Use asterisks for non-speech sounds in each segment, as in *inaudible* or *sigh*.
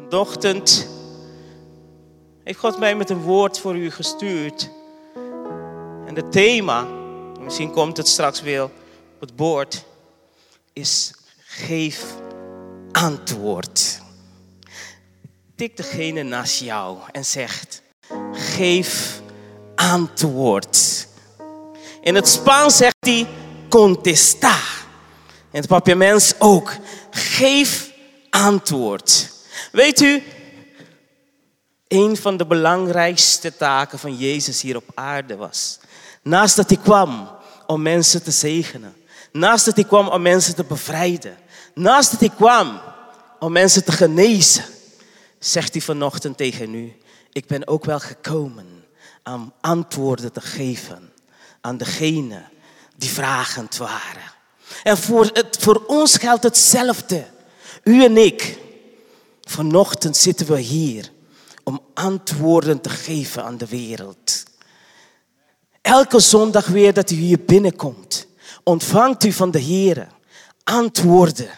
Vanochtend heeft God mij met een woord voor u gestuurd. En het thema, misschien komt het straks weer op het bord, is geef antwoord. Tik degene naast jou en zegt, geef antwoord. In het Spaans zegt hij, contesta. In het papiaments ook, geef antwoord. Weet u, een van de belangrijkste taken van Jezus hier op aarde was, naast dat hij kwam om mensen te zegenen, naast dat hij kwam om mensen te bevrijden, naast dat hij kwam om mensen te genezen, zegt hij vanochtend tegen u, ik ben ook wel gekomen om antwoorden te geven aan degenen die vragend waren. En voor, het, voor ons geldt hetzelfde. U en ik, Vanochtend zitten we hier om antwoorden te geven aan de wereld. Elke zondag weer dat u hier binnenkomt, ontvangt u van de Heer antwoorden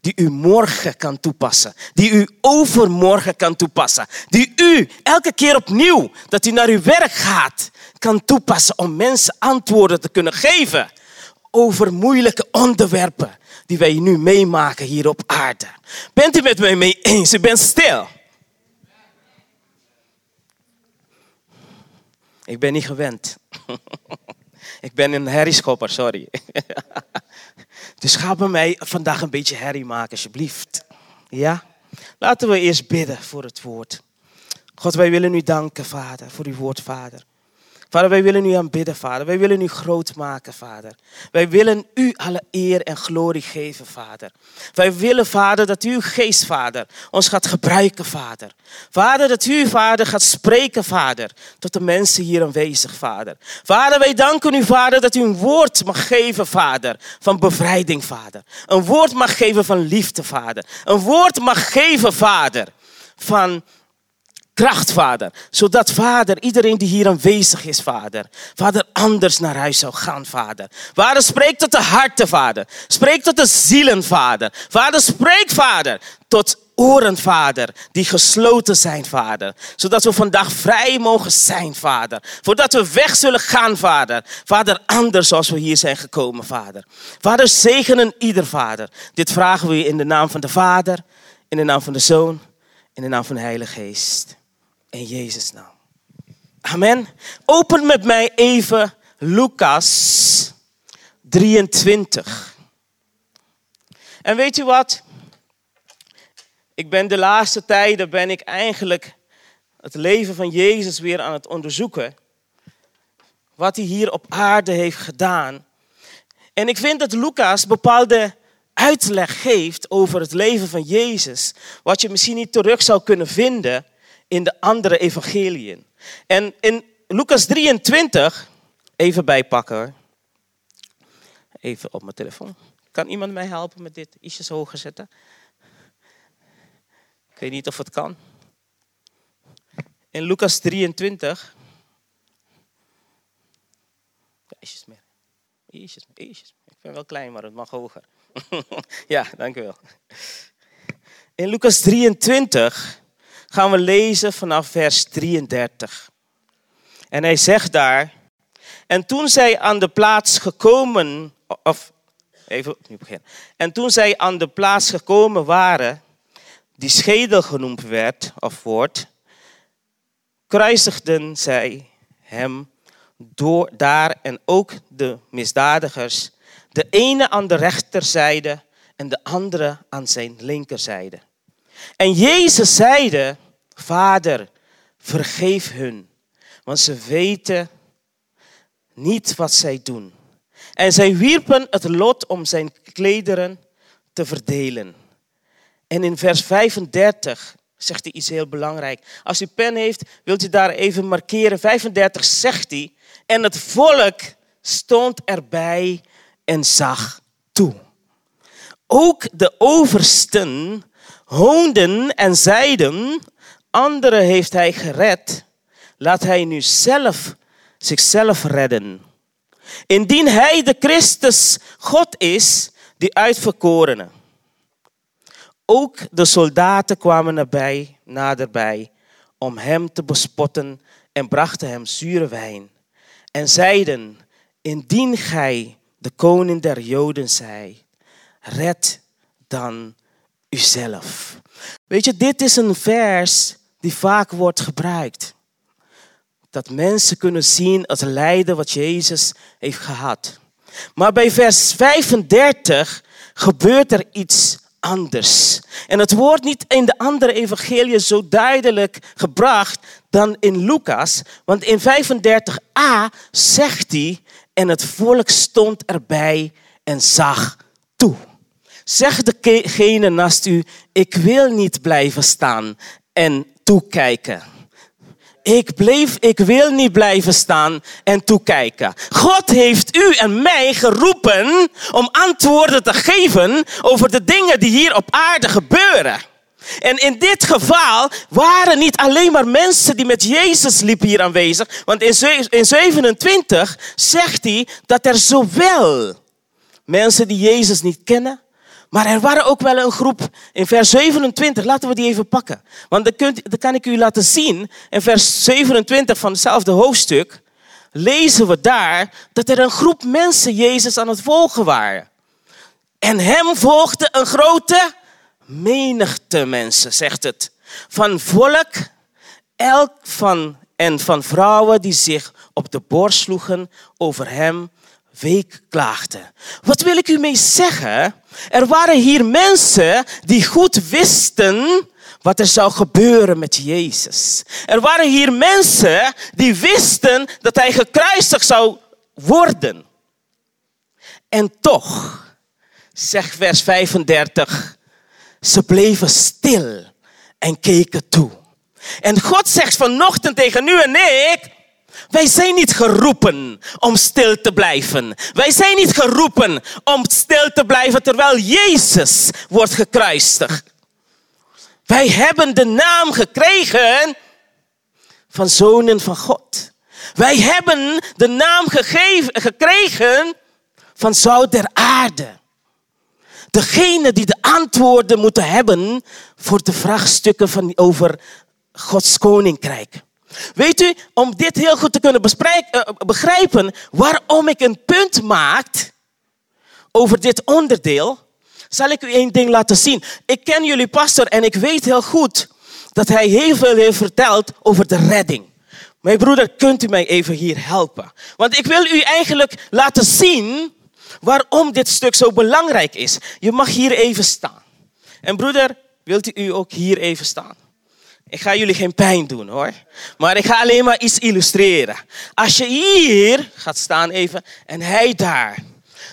die u morgen kan toepassen, die u overmorgen kan toepassen, die u elke keer opnieuw dat u naar uw werk gaat kan toepassen om mensen antwoorden te kunnen geven over moeilijke onderwerpen die wij nu meemaken hier op aarde. Bent u met mij mee eens? U bent stil. Ik ben niet gewend. *laughs* Ik ben een herrieschopper, sorry. *laughs* Dus ga bij mij vandaag een beetje herrie maken, alsjeblieft. Ja? Laten we eerst bidden voor het woord. God, wij willen u danken, Vader, voor uw woord, Vader. Vader, wij willen u aanbidden, Vader. Wij willen u groot maken, Vader. Wij willen u alle eer en glorie geven, Vader. Wij willen, Vader, dat uw geest, Vader, ons gaat gebruiken, Vader. Vader, dat u, Vader, gaat spreken, Vader, tot de mensen hier aanwezig, Vader. Vader, wij danken u, Vader, dat u een woord mag geven, Vader, van bevrijding, Vader. Een woord mag geven van liefde, Vader. Een woord mag geven, Vader, van kracht, Vader. Zodat, Vader, iedereen die hier aanwezig is, Vader, Vader, anders naar huis zou gaan, Vader. Vader, spreek tot de harten, Vader. Spreek tot de zielen, Vader. Vader, spreek, Vader, tot oren, Vader, die gesloten zijn, Vader. Zodat we vandaag vrij mogen zijn, Vader. Voordat we weg zullen gaan, Vader. Vader, anders zoals we hier zijn gekomen, Vader. Vader, zegenen ieder, Vader. Dit vragen we in de naam van de Vader, in de naam van de Zoon, in de naam van de Heilige Geest. In Jezus' naam. Amen. Open met mij even Lucas 23. En weet je wat? Ik ben de laatste tijden ben ik eigenlijk het leven van Jezus weer aan het onderzoeken. Wat hij hier op aarde heeft gedaan. En ik vind dat Lucas bepaalde uitleg geeft over het leven van Jezus. Wat je misschien niet terug zou kunnen vinden in de andere evangeliën. En in Lucas 23, even bijpakken Even op mijn telefoon. Kan iemand mij helpen met dit ietsjes hoger zetten? Ik weet niet of het kan. In Lucas 23. Ja, ietsjes meer. Ietsjes, ietsjes. Ik ben wel klein, maar het mag hoger. *laughs* ja, dank u wel. In Lucas 23 gaan we lezen vanaf vers 33. En hij zegt daar, en toen zij aan de plaats gekomen, of even opnieuw beginnen. En toen zij aan de plaats gekomen waren, die schedel genoemd werd, of wordt, kruisigden zij hem door daar en ook de misdadigers, de ene aan de rechterzijde en de andere aan zijn linkerzijde. En Jezus zeide, Vader, vergeef hun, want ze weten niet wat zij doen. En zij wierpen het lot om zijn klederen te verdelen. En in vers 35 zegt hij iets heel belangrijk. Als u pen heeft, wilt u daar even markeren. 35 zegt hij, en het volk stond erbij en zag toe. Ook de oversten hoonden en zeiden, anderen heeft hij gered, laat hij nu zelf zichzelf redden. Indien hij de Christus God is, die uitverkorene. ook de soldaten kwamen nabij, naderbij om hem te bespotten en brachten hem zure wijn. En zeiden, indien gij de koning der Joden zij, red dan uzelf. Weet je, dit is een vers die vaak wordt gebruikt. Dat mensen kunnen zien het lijden wat Jezus heeft gehad. Maar bij vers 35 gebeurt er iets anders. En het wordt niet in de andere evangelie zo duidelijk gebracht dan in Lucas. Want in 35a zegt hij, en het volk stond erbij en zag toe. Zeg degene naast u, ik wil niet blijven staan en toekijken. Ik, bleef, ik wil niet blijven staan en toekijken. God heeft u en mij geroepen om antwoorden te geven over de dingen die hier op aarde gebeuren. En in dit geval waren niet alleen maar mensen die met Jezus liepen hier aanwezig. Want in 27 zegt hij dat er zowel mensen die Jezus niet kennen, maar er waren ook wel een groep in vers 27. Laten we die even pakken. Want dan, kan ik u laten zien. In vers 27 van hetzelfde hoofdstuk lezen we daar dat er een groep mensen Jezus aan het volgen waren. En hem volgde een grote menigte mensen, zegt het. Van volk, elk van en van vrouwen die zich op de borst sloegen over hem weekklaagden. Wat wil ik u mee zeggen? Er waren hier mensen die goed wisten wat er zou gebeuren met Jezus. Er waren hier mensen die wisten dat hij gekruisigd zou worden. En toch, zegt vers 35, ze bleven stil en keken toe. En God zegt vanochtend tegen u en ik, wij zijn niet geroepen om stil te blijven. Wij zijn niet geroepen om stil te blijven terwijl Jezus wordt gekruisigd. Wij hebben de naam gekregen van zonen van God. Wij hebben de naam gekregen van zout der aarde. Degene die de antwoorden moeten hebben voor de vraagstukken van, over Gods koninkrijk. Weet u, om dit heel goed te kunnen eh, begrijpen waarom ik een punt maak over dit onderdeel, zal ik u één ding laten zien. Ik ken jullie pastor en ik weet heel goed dat hij heel veel heeft verteld over de redding. Mijn broeder, kunt u mij even hier helpen? Want ik wil u eigenlijk laten zien waarom dit stuk zo belangrijk is. Je mag hier even staan. En broeder, wilt u ook hier even staan? Ik ga jullie geen pijn doen hoor. Maar ik ga alleen maar iets illustreren. Als je hier gaat staan even en hij daar.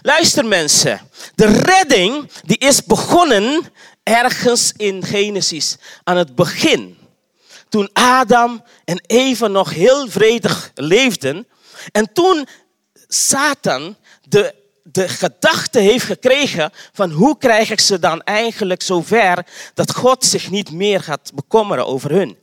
Luister mensen. De redding die is begonnen ergens in Genesis. Aan het begin. Toen Adam en Eva nog heel vredig leefden. En toen Satan de de gedachte heeft gekregen van hoe krijg ik ze dan eigenlijk zover dat God zich niet meer gaat bekommeren over hun.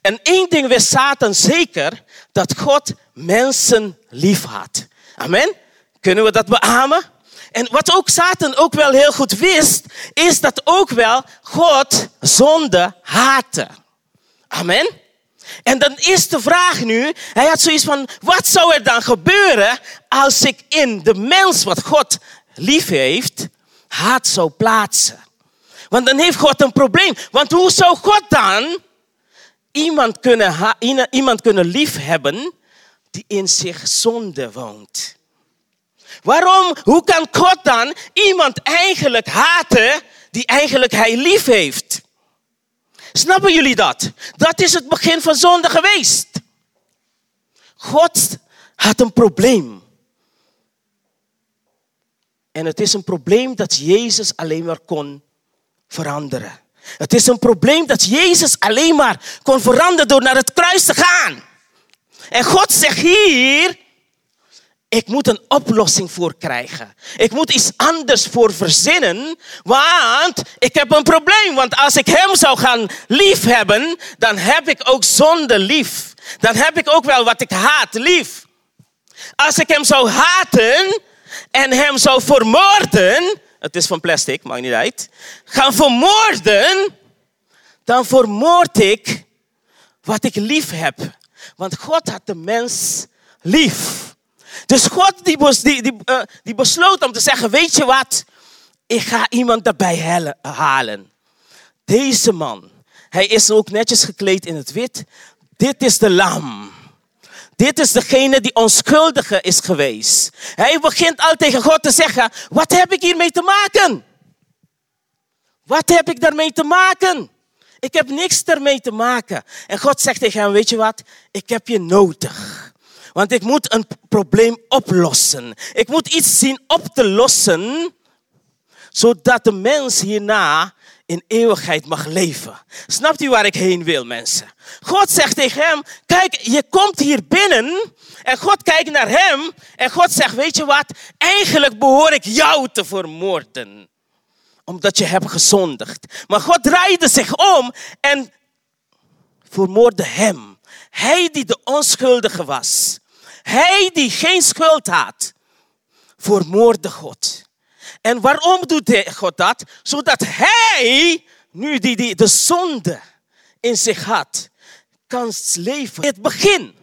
En één ding wist Satan zeker, dat God mensen lief had. Amen. Kunnen we dat beamen? En wat ook Satan ook wel heel goed wist, is dat ook wel God zonde haatte. Amen. En dan is de vraag nu, hij had zoiets van, wat zou er dan gebeuren als ik in de mens wat God lief heeft, haat zou plaatsen? Want dan heeft God een probleem. Want hoe zou God dan iemand kunnen, iemand kunnen lief hebben die in zich zonde woont? Waarom, hoe kan God dan iemand eigenlijk haten die eigenlijk hij lief heeft? Snappen jullie dat? Dat is het begin van zonde geweest. God had een probleem. En het is een probleem dat Jezus alleen maar kon veranderen. Het is een probleem dat Jezus alleen maar kon veranderen door naar het kruis te gaan. En God zegt hier, ik moet een oplossing voor krijgen. Ik moet iets anders voor verzinnen, want ik heb een probleem. Want als ik hem zou gaan liefhebben, dan heb ik ook zonde lief. Dan heb ik ook wel wat ik haat lief. Als ik hem zou haten en hem zou vermoorden, het is van plastic, maakt niet uit, gaan vermoorden, dan vermoord ik wat ik lief heb. Want God had de mens lief. Dus God die, die, die, uh, die besloot om te zeggen, weet je wat, ik ga iemand erbij halen. Deze man, hij is ook netjes gekleed in het wit. Dit is de lam. Dit is degene die onschuldige is geweest. Hij begint al tegen God te zeggen: Wat heb ik hiermee te maken? Wat heb ik daarmee te maken? Ik heb niks ermee te maken. En God zegt tegen hem: Weet je wat? Ik heb je nodig. Want ik moet een probleem oplossen. Ik moet iets zien op te lossen, zodat de mens hierna in eeuwigheid mag leven. Snapt u waar ik heen wil, mensen? God zegt tegen hem, kijk, je komt hier binnen en God kijkt naar hem en God zegt, weet je wat, eigenlijk behoor ik jou te vermoorden. Omdat je hebt gezondigd. Maar God draaide zich om en vermoordde hem. Hij die de onschuldige was. Hij die geen schuld had, vermoordde God. En waarom doet God dat? Zodat hij, nu die, die de zonde in zich had, kan leven. Het begin.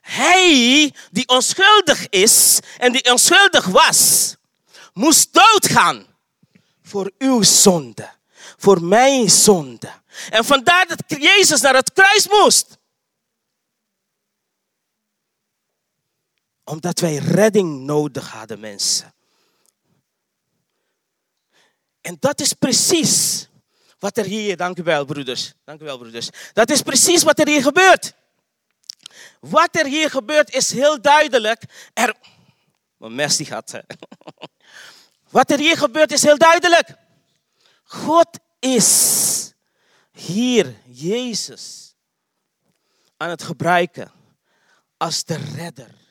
Hij die onschuldig is en die onschuldig was, moest doodgaan voor uw zonde, voor mijn zonde. En vandaar dat Jezus naar het kruis moest. Omdat wij redding nodig hadden, mensen. En dat is precies wat er hier, dank u wel broeders, dank u wel broeders. Dat is precies wat er hier gebeurt. Wat er hier gebeurt is heel duidelijk. Er, mijn mes die gaat. Wat er hier gebeurt is heel duidelijk. God is hier, Jezus, aan het gebruiken als de redder.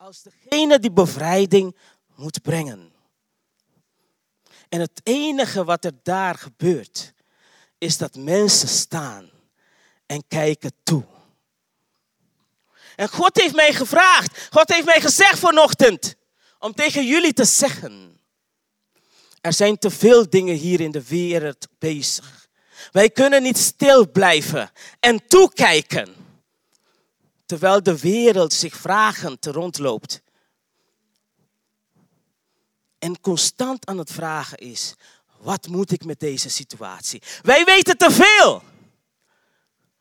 Als degene die bevrijding moet brengen. En het enige wat er daar gebeurt, is dat mensen staan en kijken toe. En God heeft mij gevraagd, God heeft mij gezegd vanochtend, om tegen jullie te zeggen, er zijn te veel dingen hier in de wereld bezig. Wij kunnen niet stil blijven en toekijken, terwijl de wereld zich vragend rondloopt en constant aan het vragen is, wat moet ik met deze situatie? Wij weten te veel.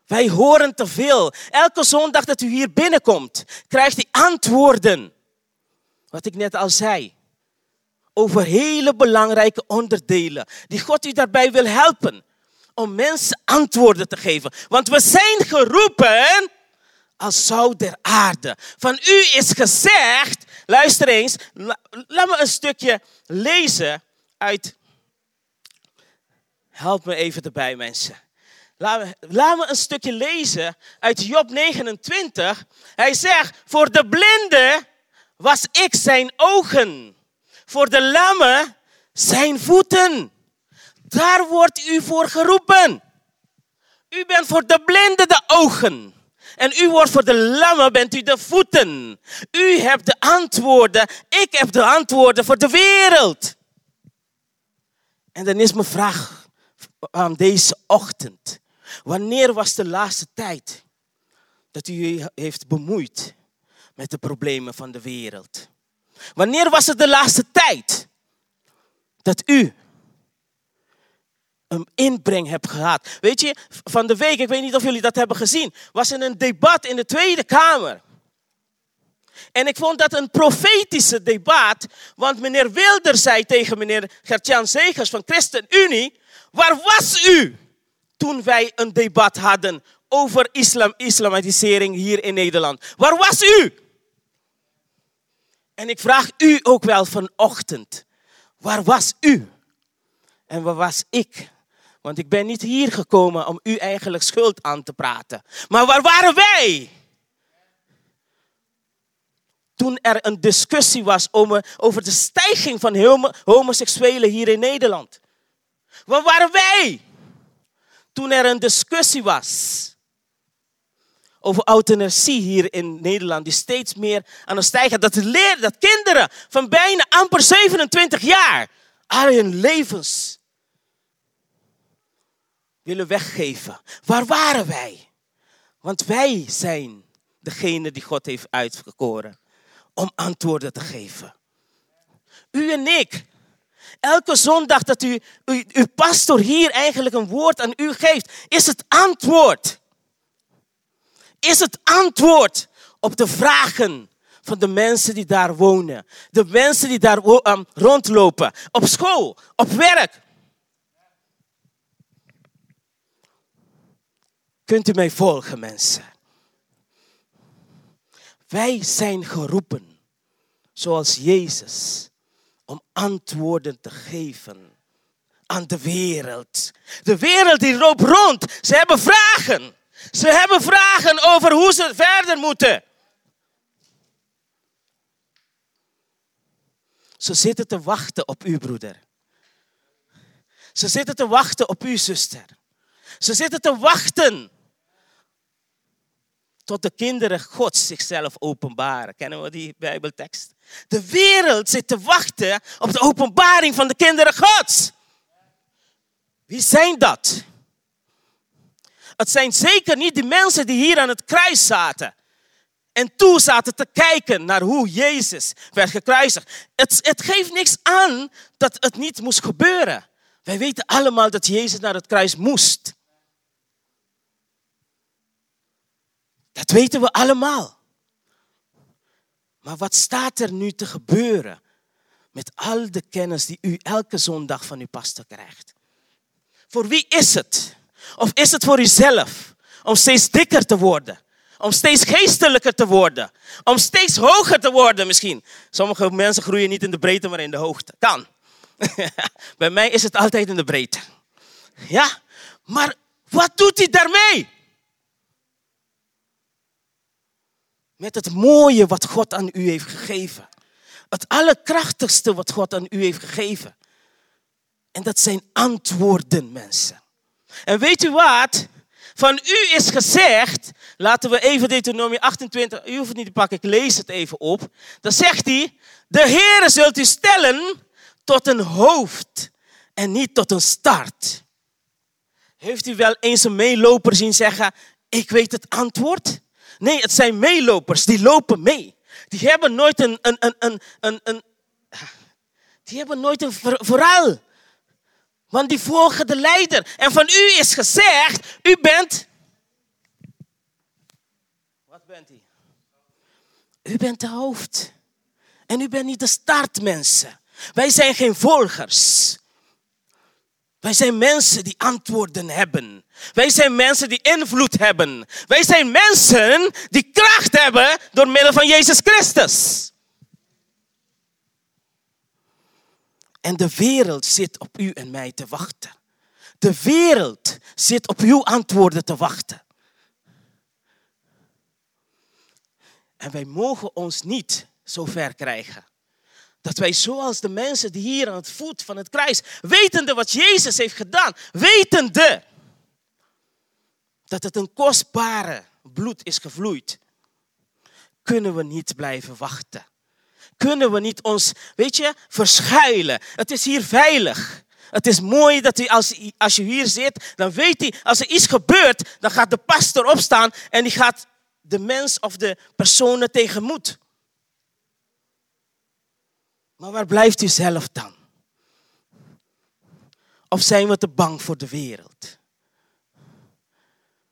Wij horen te veel. Elke zondag dat u hier binnenkomt, krijgt u antwoorden. Wat ik net al zei. Over hele belangrijke onderdelen. Die God u daarbij wil helpen. Om mensen antwoorden te geven. Want we zijn geroepen als zout der aarde. Van u is gezegd, luister eens, laat me een stukje lezen uit. Help me even erbij, mensen. Laat me, een stukje lezen uit Job 29. Hij zegt: Voor de blinde was ik zijn ogen, voor de lamme zijn voeten. Daar wordt u voor geroepen. U bent voor de blinde de ogen. En u wordt voor de lammen, bent u de voeten. U hebt de antwoorden, ik heb de antwoorden voor de wereld. En dan is mijn vraag aan deze ochtend. Wanneer was de laatste tijd dat u heeft bemoeid met de problemen van de wereld? Wanneer was het de laatste tijd dat u een inbreng heb gehad. Weet je, van de week, ik weet niet of jullie dat hebben gezien, was er een debat in de Tweede Kamer. En ik vond dat een profetische debat, want meneer Wilder zei tegen meneer Gertjan Zegers van ChristenUnie, waar was u toen wij een debat hadden over islam, islamatisering hier in Nederland? Waar was u? En ik vraag u ook wel vanochtend, waar was u? En waar was ik? Want ik ben niet hier gekomen om u eigenlijk schuld aan te praten. Maar waar waren wij? Toen er een discussie was over de stijging van homoseksuelen hier in Nederland. Waar waren wij? Toen er een discussie was over euthanasie hier in Nederland, die steeds meer aan het stijgen. Dat, leer, dat kinderen van bijna amper 27 jaar al hun levens willen weggeven. Waar waren wij? Want wij zijn degene die God heeft uitgekoren om antwoorden te geven. U en ik. Elke zondag dat u, u, uw pastor hier eigenlijk een woord aan u geeft, is het antwoord. Is het antwoord op de vragen van de mensen die daar wonen. De mensen die daar um, rondlopen. Op school, op werk. Kunt u mij volgen, mensen? Wij zijn geroepen, zoals Jezus, om antwoorden te geven aan de wereld. De wereld die loopt rond. Ze hebben vragen. Ze hebben vragen over hoe ze verder moeten. Ze zitten te wachten op uw broeder. Ze zitten te wachten op uw zuster. Ze zitten te wachten tot de kinderen God zichzelf openbaren. Kennen we die Bijbeltekst? De wereld zit te wachten op de openbaring van de kinderen Gods. Wie zijn dat? Het zijn zeker niet die mensen die hier aan het kruis zaten. En toe zaten te kijken naar hoe Jezus werd gekruisigd. Het, het geeft niks aan dat het niet moest gebeuren. Wij weten allemaal dat Jezus naar het kruis moest. Dat weten we allemaal. Maar wat staat er nu te gebeuren met al de kennis die u elke zondag van uw pastor krijgt? Voor wie is het? Of is het voor uzelf om steeds dikker te worden? Om steeds geestelijker te worden? Om steeds hoger te worden misschien? Sommige mensen groeien niet in de breedte, maar in de hoogte. Kan. *laughs* Bij mij is het altijd in de breedte. Ja, maar wat doet hij daarmee? Met het mooie wat God aan u heeft gegeven. Het allerkrachtigste wat God aan u heeft gegeven. En dat zijn antwoorden, mensen. En weet u wat? Van u is gezegd, laten we even Deuteronomie 28, u hoeft het niet te pakken, ik lees het even op. Dan zegt hij, de Heer zult u stellen tot een hoofd en niet tot een start. Heeft u wel eens een meeloper zien zeggen, ik weet het antwoord? Nee, het zijn meelopers, die lopen mee. Die hebben nooit een, een, een, een, een, een die hebben nooit een vooral. Want die volgen de leider. En van u is gezegd, u bent. Wat bent u? U bent de hoofd. En u bent niet de startmensen. Wij zijn geen volgers. Wij zijn mensen die antwoorden hebben. Wij zijn mensen die invloed hebben. Wij zijn mensen die kracht hebben door middel van Jezus Christus. En de wereld zit op u en mij te wachten. De wereld zit op uw antwoorden te wachten. En wij mogen ons niet zo ver krijgen. Dat wij zoals de mensen die hier aan het voet van het kruis, wetende wat Jezus heeft gedaan, wetende dat het een kostbare bloed is gevloeid, kunnen we niet blijven wachten kunnen we niet ons, weet je, verschuilen. Het is hier veilig. Het is mooi dat hij, als, als je hier zit, dan weet hij, als er iets gebeurt, dan gaat de pastor opstaan en die gaat de mens of de personen tegemoet. Maar waar blijft u zelf dan? Of zijn we te bang voor de wereld?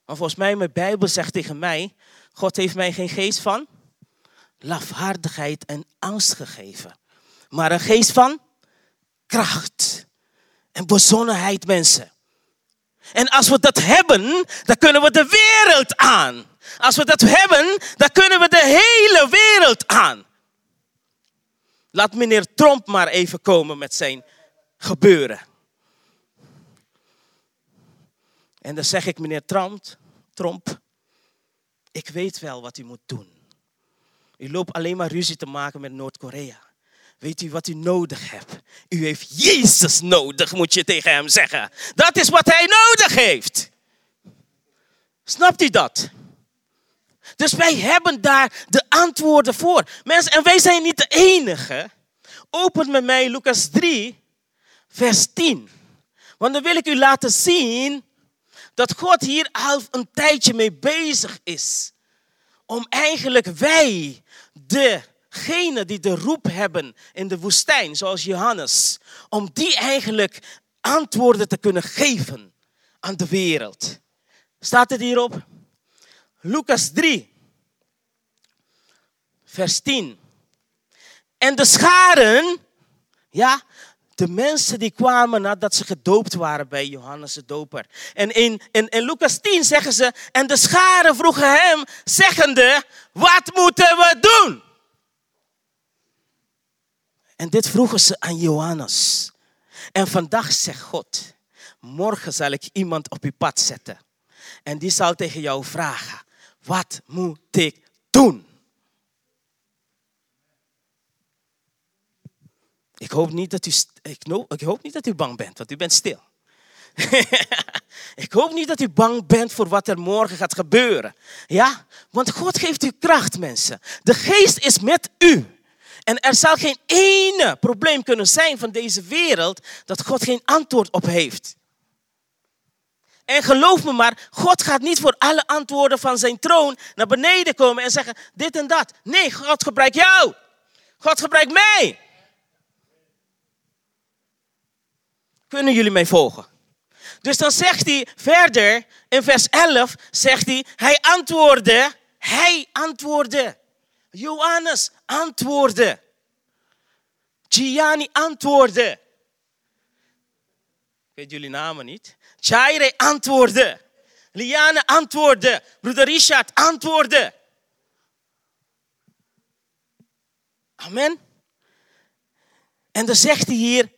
Maar volgens mij, mijn Bijbel zegt tegen mij, God heeft mij geen geest van lafhardigheid en angst gegeven. Maar een geest van kracht en bezonnenheid, mensen. En als we dat hebben, dan kunnen we de wereld aan. Als we dat hebben, dan kunnen we de hele wereld aan. Laat meneer Trump maar even komen met zijn gebeuren. En dan zeg ik, meneer Trump, Trump, ik weet wel wat u moet doen. U loopt alleen maar ruzie te maken met Noord-Korea. Weet u wat u nodig hebt? U heeft Jezus nodig, moet je tegen hem zeggen. Dat is wat hij nodig heeft. Snapt u dat? Dus wij hebben daar de antwoorden voor. Mensen, en wij zijn niet de enige. Open met mij Lucas 3, vers 10. Want dan wil ik u laten zien dat God hier al een tijdje mee bezig is. Om eigenlijk wij, degene die de roep hebben in de woestijn, zoals Johannes, om die eigenlijk antwoorden te kunnen geven aan de wereld. Staat het hierop? Lucas 3, vers 10. En de scharen, ja, de mensen die kwamen nadat ze gedoopt waren bij Johannes de Doper. En in, in, in Lucas 10 zeggen ze, en de scharen vroegen hem, zeggende, wat moeten we doen? En dit vroegen ze aan Johannes. En vandaag zegt God, morgen zal ik iemand op je pad zetten. En die zal tegen jou vragen, wat moet ik doen? Ik hoop niet dat u, ik, hoop niet dat u bang bent, want u bent stil. *laughs* ik hoop niet dat u bang bent voor wat er morgen gaat gebeuren. Ja? Want God geeft u kracht, mensen. De geest is met u. En er zal geen ene probleem kunnen zijn van deze wereld dat God geen antwoord op heeft. En geloof me maar, God gaat niet voor alle antwoorden van zijn troon naar beneden komen en zeggen dit en dat. Nee, God gebruikt jou. God gebruikt mij. Kunnen jullie mij volgen? Dus dan zegt hij verder in vers 11, zegt hij, hij antwoordde, hij antwoordde. Johannes antwoordde. Gianni antwoordde. Ik weet jullie namen niet. Jaire antwoordde. Liane antwoordde. Broeder Richard antwoordde. Amen. En dan zegt hij hier,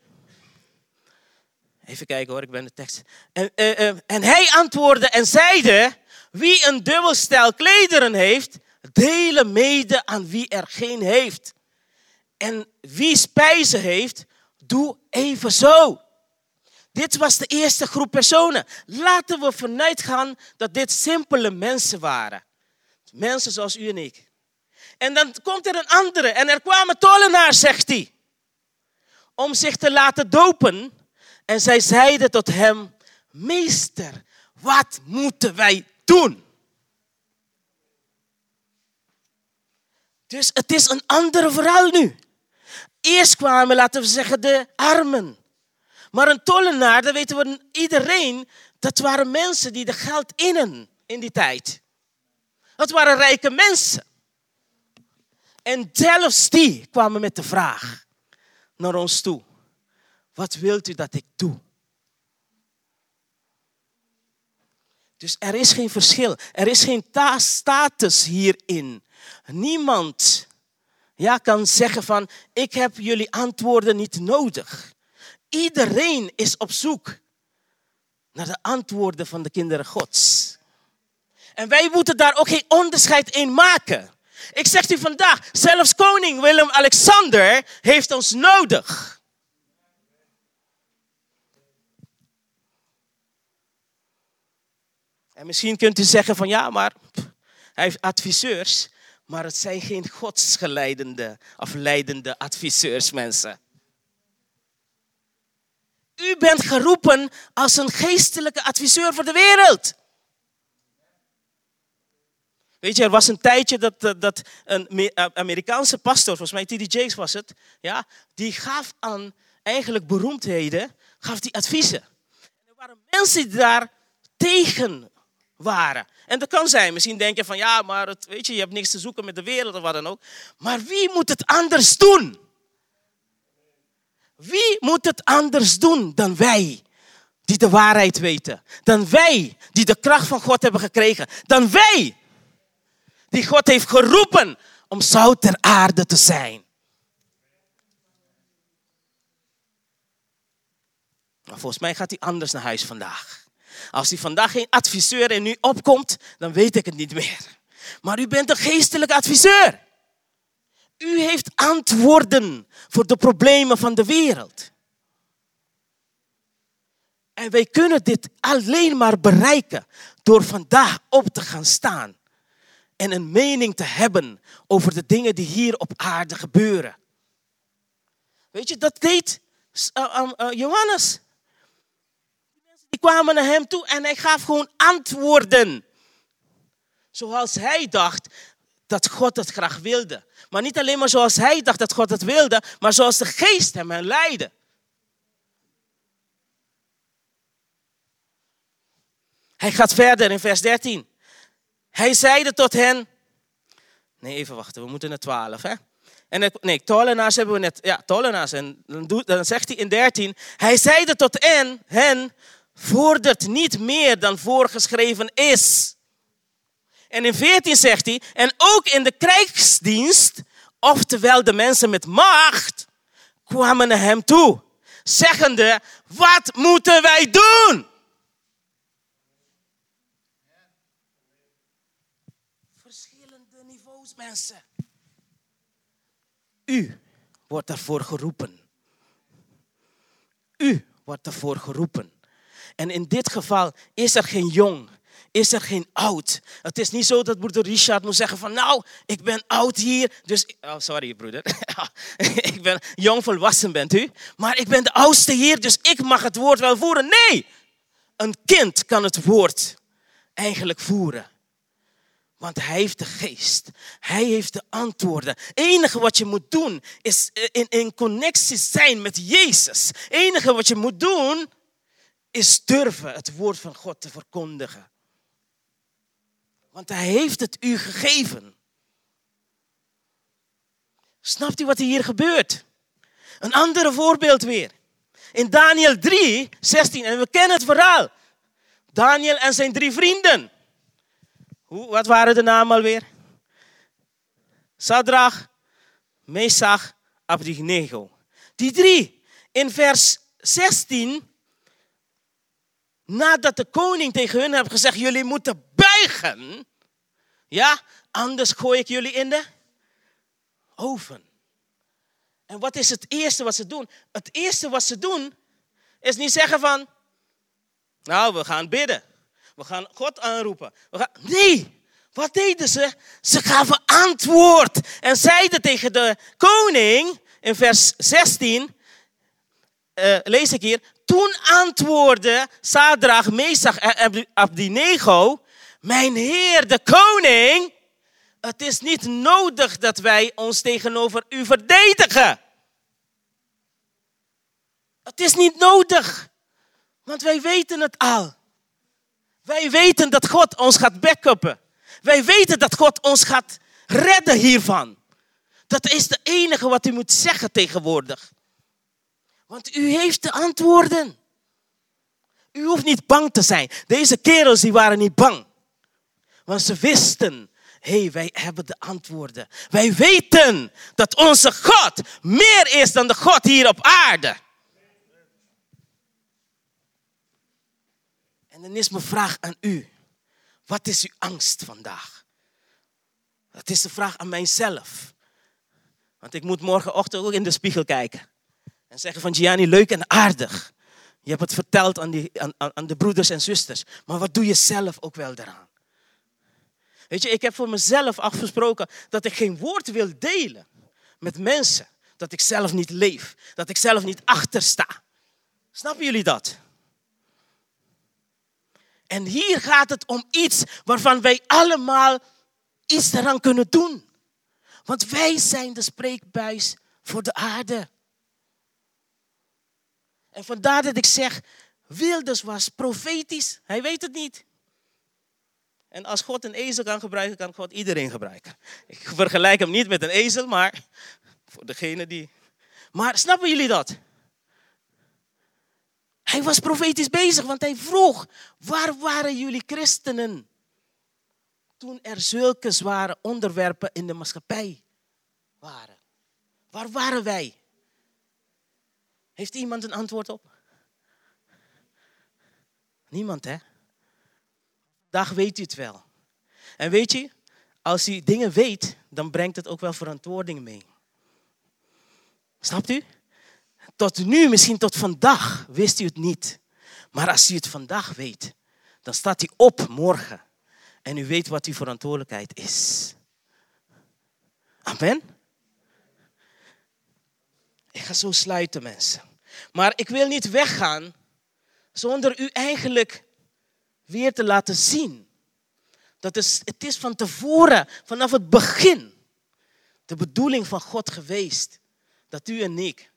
Even kijken hoor, ik ben de tekst. En, uh, uh, en hij antwoordde en zeide: Wie een dubbel stel klederen heeft, delen mede aan wie er geen heeft. En wie spijzen heeft, doe even zo. Dit was de eerste groep personen. Laten we vanuit gaan dat dit simpele mensen waren. Mensen zoals u en ik. En dan komt er een andere. En er kwamen tollenaars, zegt hij. Om zich te laten dopen. En zij zeiden tot hem, meester, wat moeten wij doen? Dus het is een andere verhaal nu. Eerst kwamen, laten we zeggen, de armen. Maar een tollenaar, dat weten we iedereen, dat waren mensen die de geld innen in die tijd. Dat waren rijke mensen. En zelfs die kwamen met de vraag naar ons toe. Wat wilt u dat ik doe? Dus er is geen verschil. Er is geen status hierin. Niemand ja, kan zeggen van, ik heb jullie antwoorden niet nodig. Iedereen is op zoek naar de antwoorden van de kinderen Gods. En wij moeten daar ook geen onderscheid in maken. Ik zeg u vandaag, zelfs koning Willem-Alexander heeft ons nodig. En misschien kunt u zeggen van ja, maar hij heeft adviseurs, maar het zijn geen godsgeleidende of leidende adviseurs, mensen. U bent geroepen als een geestelijke adviseur voor de wereld. Weet je, er was een tijdje dat, dat een Amerikaanse pastor, volgens mij T.D. Jakes was het, ja, die gaf aan eigenlijk beroemdheden, gaf die adviezen. En er waren mensen die daar tegen waren. En dat kan zijn. Misschien denk je van ja, maar het, weet je, je hebt niks te zoeken met de wereld of wat dan ook. Maar wie moet het anders doen? Wie moet het anders doen dan wij die de waarheid weten? Dan wij die de kracht van God hebben gekregen? Dan wij die God heeft geroepen om zout ter aarde te zijn? Maar volgens mij gaat hij anders naar huis vandaag. Als hij vandaag geen adviseur in u opkomt, dan weet ik het niet meer. Maar u bent een geestelijke adviseur. U heeft antwoorden voor de problemen van de wereld. En wij kunnen dit alleen maar bereiken door vandaag op te gaan staan en een mening te hebben over de dingen die hier op aarde gebeuren. Weet je, dat deed uh, uh, Johannes. Die kwamen naar hem toe en hij gaf gewoon antwoorden. Zoals hij dacht dat God het graag wilde. Maar niet alleen maar zoals hij dacht dat God het wilde, maar zoals de geest hem leidde. Hij gaat verder in vers 13. Hij zeide tot hen. Nee, even wachten, we moeten naar 12. Hè? En nee, tollenaars hebben we net. Ja, tollenaars. En dan, doet, dan zegt hij in 13. Hij zeide tot hen, hen vordert niet meer dan voorgeschreven is. En in 14 zegt hij, en ook in de krijgsdienst, oftewel de mensen met macht, kwamen naar hem toe, zeggende, wat moeten wij doen? Verschillende niveaus, mensen. U wordt ervoor geroepen. U wordt ervoor geroepen. En in dit geval is er geen jong, is er geen oud. Het is niet zo dat broeder Richard moet zeggen van nou, ik ben oud hier, dus... Oh, sorry broeder. *laughs* ik ben jong volwassen bent u. Maar ik ben de oudste hier, dus ik mag het woord wel voeren. Nee, een kind kan het woord eigenlijk voeren. Want hij heeft de geest. Hij heeft de antwoorden. Enige wat je moet doen is in, in connectie zijn met Jezus. Enige wat je moet doen is durven het woord van God te verkondigen. Want hij heeft het u gegeven. Snapt u wat hier gebeurt? Een ander voorbeeld weer. In Daniel 3, 16, en we kennen het verhaal. Daniel en zijn drie vrienden. Hoe, wat waren de namen alweer? Sadrach, Mesach, Abednego. Die drie. In vers 16, nadat de koning tegen hun heeft gezegd, jullie moeten buigen. Ja, anders gooi ik jullie in de oven. En wat is het eerste wat ze doen? Het eerste wat ze doen is niet zeggen van, nou, we gaan bidden. We gaan God aanroepen. We gaan... Nee, wat deden ze? Ze gaven antwoord en zeiden tegen de koning in vers 16, uh, eh, lees ik hier, toen antwoordde Sadrach, Mesach en Abdinego, mijn heer de koning, het is niet nodig dat wij ons tegenover u verdedigen. Het is niet nodig, want wij weten het al. Wij weten dat God ons gaat backuppen. Wij weten dat God ons gaat redden hiervan. Dat is de enige wat u moet zeggen tegenwoordig. Want u heeft de antwoorden. U hoeft niet bang te zijn. Deze kerels die waren niet bang. Want ze wisten, hé, hey, wij hebben de antwoorden. Wij weten dat onze God meer is dan de God hier op aarde. En dan is mijn vraag aan u. Wat is uw angst vandaag? Dat is de vraag aan mijzelf. Want ik moet morgenochtend ook in de spiegel kijken. En zeggen van Gianni, leuk en aardig. Je hebt het verteld aan, die, aan, aan de broeders en zusters. Maar wat doe je zelf ook wel daaraan? Weet je, ik heb voor mezelf afgesproken dat ik geen woord wil delen met mensen. Dat ik zelf niet leef. Dat ik zelf niet achter sta. Snappen jullie dat? En hier gaat het om iets waarvan wij allemaal iets eraan kunnen doen. Want wij zijn de spreekbuis voor de aarde. En vandaar dat ik zeg, Wilders was profetisch. Hij weet het niet. En als God een ezel kan gebruiken, kan God iedereen gebruiken. Ik vergelijk hem niet met een ezel, maar voor degene die. Maar snappen jullie dat? Hij was profetisch bezig, want hij vroeg: waar waren jullie christenen? Toen er zulke zware onderwerpen in de maatschappij waren. Waar waren wij? Heeft iemand een antwoord op? Niemand, hè? Dag weet u het wel. En weet je, als u dingen weet, dan brengt het ook wel verantwoording mee. Snapt u? Tot nu, misschien tot vandaag, wist u het niet. Maar als u het vandaag weet, dan staat u op morgen. En u weet wat uw verantwoordelijkheid is. Amen. Ik ga zo sluiten, mensen. Maar ik wil niet weggaan zonder u eigenlijk weer te laten zien. Dat is, het is van tevoren, vanaf het begin, de bedoeling van God geweest. Dat u en ik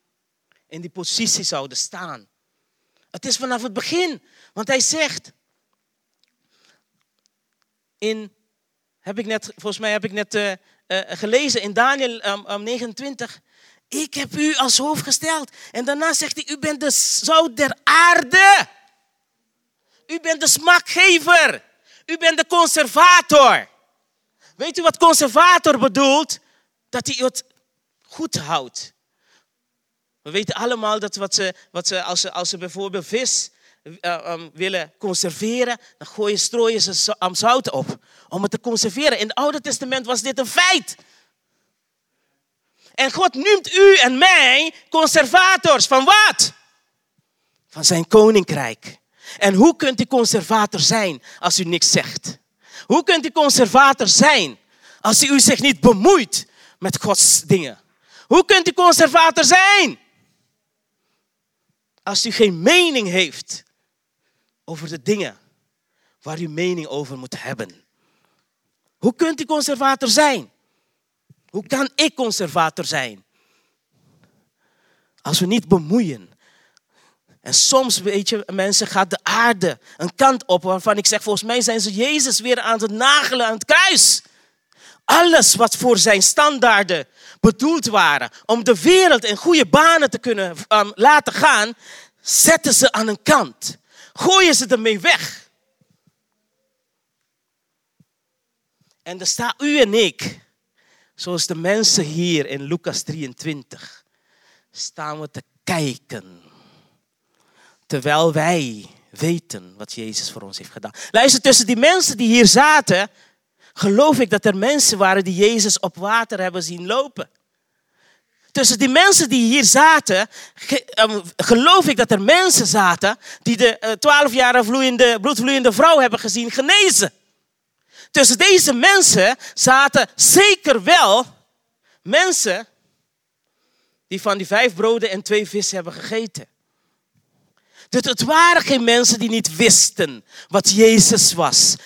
in die positie zouden staan. Het is vanaf het begin. Want hij zegt, in, heb ik net, volgens mij heb ik net uh, uh, gelezen in Daniel um, um, 29. Ik heb u als hoofd gesteld. En daarna zegt hij, u bent de zout der aarde. U bent de smakgever. U bent de conservator. Weet u wat conservator bedoelt? Dat hij het goed houdt. We weten allemaal dat wat ze, wat ze, als, ze, als ze bijvoorbeeld vis uh, um, willen conserveren, dan gooien, strooien ze zout op om het te conserveren. In het Oude Testament was dit een feit. En God noemt u en mij conservators van wat? Van zijn koninkrijk. En hoe kunt u conservator zijn als u niks zegt? Hoe kunt u conservator zijn als u zich niet bemoeit met Gods dingen? Hoe kunt u conservator zijn als u geen mening heeft over de dingen waar u mening over moet hebben? Hoe kunt u conservator zijn? Hoe kan ik conservator zijn? Als we niet bemoeien. En soms, weet je, mensen gaat de aarde een kant op waarvan ik zeg, volgens mij zijn ze Jezus weer aan het nagelen aan het kruis. Alles wat voor zijn standaarden bedoeld waren om de wereld in goede banen te kunnen laten gaan, zetten ze aan een kant. Gooien ze ermee weg. En er staat u en ik Zoals de mensen hier in Lucas 23 staan we te kijken. Terwijl wij weten wat Jezus voor ons heeft gedaan. Luister, tussen die mensen die hier zaten, geloof ik dat er mensen waren die Jezus op water hebben zien lopen. Tussen die mensen die hier zaten, ehm, geloof ik dat er mensen zaten die de 12 eh, jaar vloeiende, bloedvloeiende vrouw hebben gezien genezen. Tussen deze mensen zaten zeker wel mensen die van die vijf broden en twee vissen hebben gegeten. Dus het waren geen mensen die niet wisten wat Jezus was.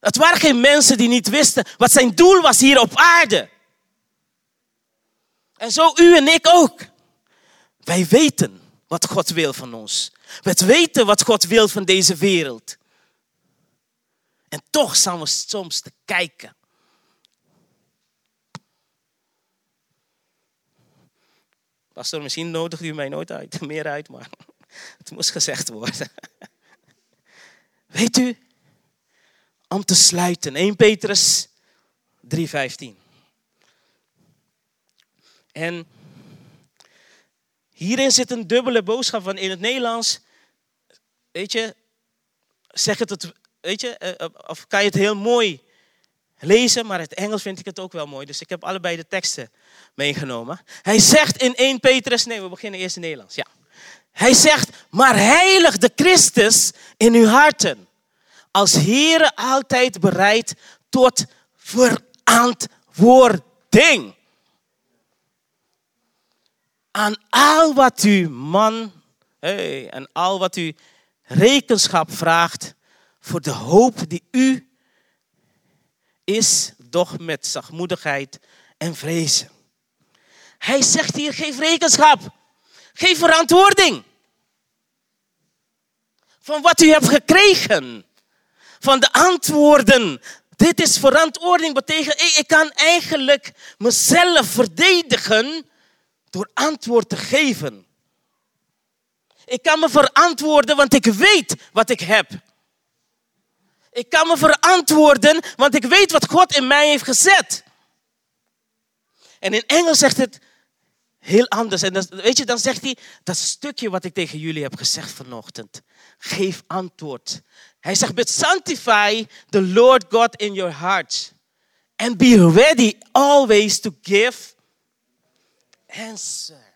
Het waren geen mensen die niet wisten wat zijn doel was hier op aarde. En zo u en ik ook. Wij weten wat God wil van ons. Wij weten wat God wil van deze wereld. En toch staan we soms te kijken. Pastor, misschien nodigt u mij nooit uit, *laughs* meer uit, maar *laughs* het moest gezegd worden. *laughs* Weet u, om te sluiten, 1 Petrus 3:15. En hierin zit een dubbele boodschap van in het Nederlands, weet je, zeg het het weet je, eh, eh, of kan je het heel mooi lezen, maar het Engels vind ik het ook wel mooi. Dus ik heb allebei de teksten meegenomen. Hij zegt in 1 Petrus, nee, we beginnen eerst in Nederlands. Ja. Hij zegt, maar heilig de Christus in uw harten. Als Heere altijd bereid tot verantwoording. Aan al wat u man, en al wat u rekenschap vraagt voor de hoop die u is, doch met zachtmoedigheid en vrezen. Hij zegt hier, geef rekenschap. Geef verantwoording. Van wat u hebt gekregen. Van de antwoorden. Dit is verantwoording. Betekent, ik kan eigenlijk mezelf verdedigen door antwoord te geven. Ik kan me verantwoorden, want ik weet wat ik heb. Ik kan me verantwoorden, want ik weet wat God in mij heeft gezet. En in Engels zegt het heel anders. En dan, weet je, dan zegt hij, dat stukje wat ik tegen jullie heb gezegd vanochtend. Geef antwoord. Hij zegt, but sanctify the Lord God in your heart. And be ready always to give answer.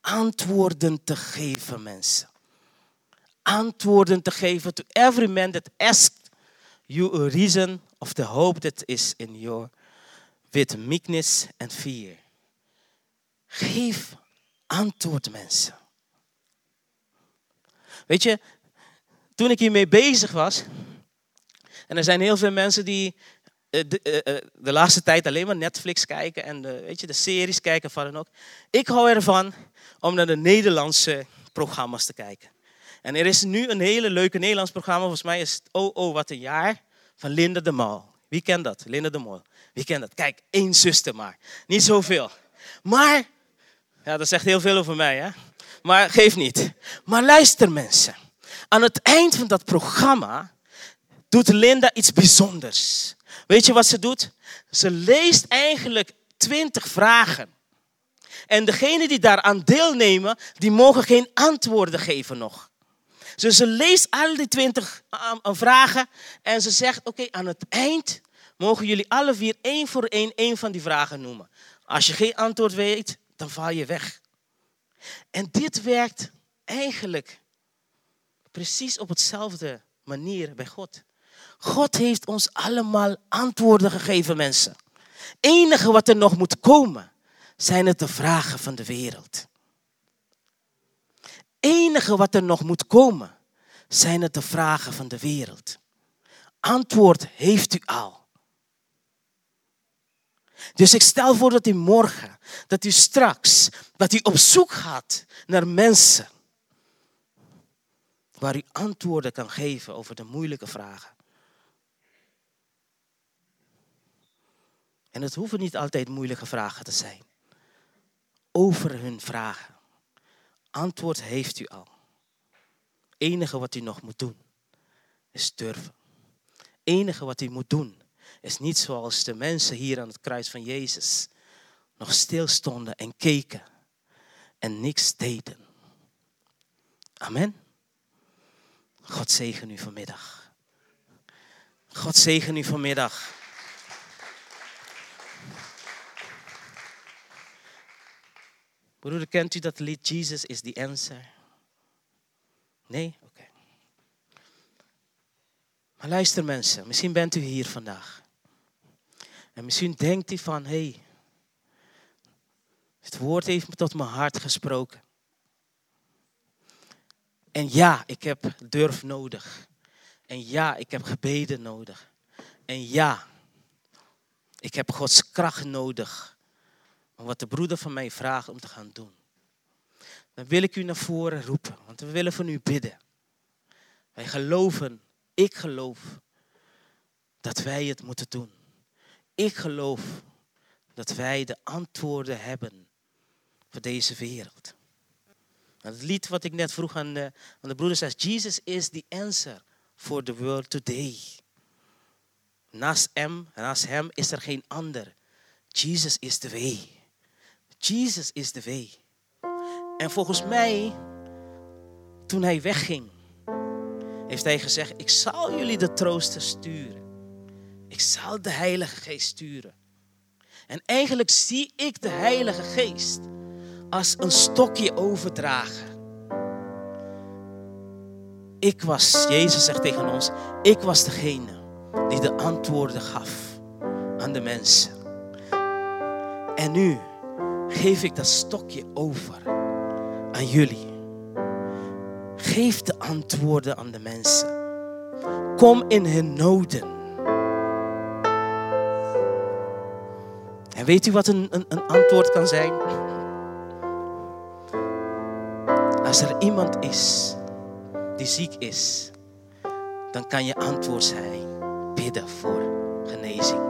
Antwoorden te geven, mensen antwoorden te geven to every man that asked you a reason of the hope that is in your with meekness and fear. Geef antwoord mensen. Weet je, toen ik hiermee bezig was, en er zijn heel veel mensen die eh, de, eh, eh, de, laatste tijd alleen maar Netflix kijken en de, weet je, de series kijken van dan ook. Ik hou ervan om naar de Nederlandse programma's te kijken. En er is nu een hele leuke Nederlands programma, volgens mij is het Oh Oh Wat Een Jaar, van Linda de Mol. Wie kent dat? Linda de Mol. Wie kent dat? Kijk, één zuster maar. Niet zoveel. Maar, ja, dat zegt heel veel over mij, hè? Maar geef niet. Maar luister mensen. Aan het eind van dat programma doet Linda iets bijzonders. Weet je wat ze doet? Ze leest eigenlijk twintig vragen. En degenen die daaraan deelnemen, die mogen geen antwoorden geven nog. Dus ze leest al die twintig eh, eh, vragen en ze zegt, oké, aan het eind mogen jullie alle vier één voor één één van die vragen noemen. Als je geen antwoord weet, dan val je weg. En dit werkt eigenlijk precies op hetzelfde manier bij God. God heeft ons allemaal antwoorden gegeven, mensen. enige wat er nog moet komen, zijn het de vragen van de wereld. Enige wat er nog moet komen, zijn het de vragen van de wereld. Antwoord heeft u al. Dus ik stel voor dat u morgen, dat u straks, dat u op zoek gaat naar mensen waar u antwoorden kan geven over de moeilijke vragen. En het hoeven niet altijd moeilijke vragen te zijn. Over hun vragen. Antwoord heeft u al. enige wat u nog moet doen is durven. enige wat u moet doen is niet zoals de mensen hier aan het kruis van Jezus nog stilstonden en keken en niks deden. Amen. God zegen u vanmiddag. God zegen u vanmiddag. Broeder, kent u dat lied Jesus is the answer? Nee? Oké. Maar luister mensen, misschien bent u hier vandaag. En misschien denkt u van, hé, hey, het woord heeft me tot mijn hart gesproken. En ja, ik heb durf nodig. En ja, ik heb gebeden nodig. En ja, ik heb Gods kracht nodig om wat de broeder van mij vraagt om te gaan doen. Dan wil ik u naar voren roepen, want we willen voor u bidden. Wij geloven, ik geloof, dat wij het moeten doen. Ik geloof dat wij de antwoorden hebben voor deze wereld. Het lied wat ik net vroeg aan de, aan de broeders is: Jesus is the answer for the world today. Naast hem, naast hem is er geen ander. Jesus is de way. Jesus is de way. En volgens mij, toen hij wegging, heeft hij gezegd: Ik zal jullie de trooster sturen. Ik zal de Heilige Geest sturen. En eigenlijk zie ik de Heilige Geest als een stokje overdragen. Ik was, Jezus zegt tegen ons, ik was degene die de antwoorden gaf aan de mensen. En nu geef ik dat stokje over aan jullie. Geef de antwoorden aan de mensen. Kom in hun noden. En weet u wat een, een, een antwoord kan zijn? Als er iemand is die ziek is, dan kan je antwoord zijn bidden voor genezing.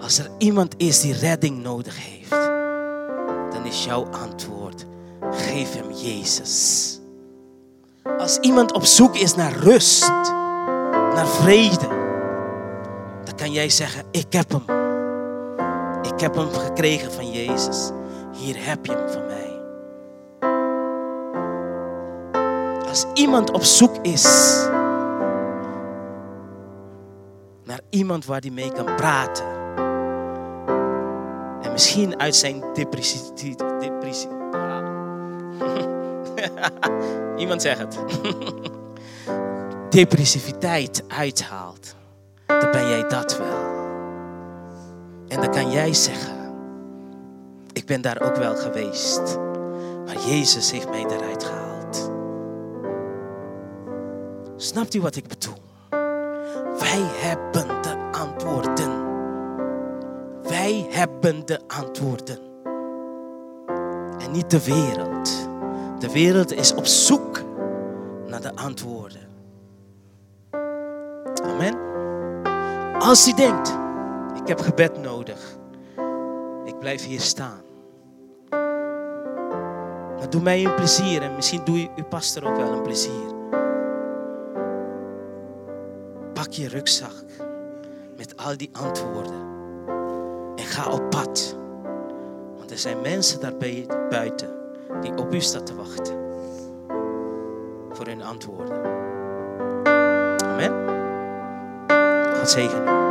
Als er iemand is die redding nodig heeft, is jouw antwoord geef hem Jezus. Als iemand op zoek is naar rust, naar vrede, dan kan jij zeggen ik heb hem. Ik heb hem gekregen van Jezus. Hier heb je hem van mij. Als iemand op zoek is naar iemand waar hij mee kan praten. En misschien uit zijn depressie. depressie *laughs* iemand zegt het. *laughs* Depressiviteit uithaalt. Dan ben jij dat wel. En dan kan jij zeggen: Ik ben daar ook wel geweest. Maar Jezus heeft mij eruit gehaald. Snapt u wat ik bedoel? Wij hebben. Wij hebben de antwoorden. En niet de wereld. De wereld is op zoek naar de antwoorden. Amen. Als hij denkt, ik heb gebed nodig. Ik blijf hier staan. Maar doe mij een plezier en misschien doe je uw pastor ook wel een plezier. Pak je rugzak met al die antwoorden en ga op pad. Want er zijn mensen daar buiten die op u staan te wachten voor hun antwoorden. Amen. God zegen.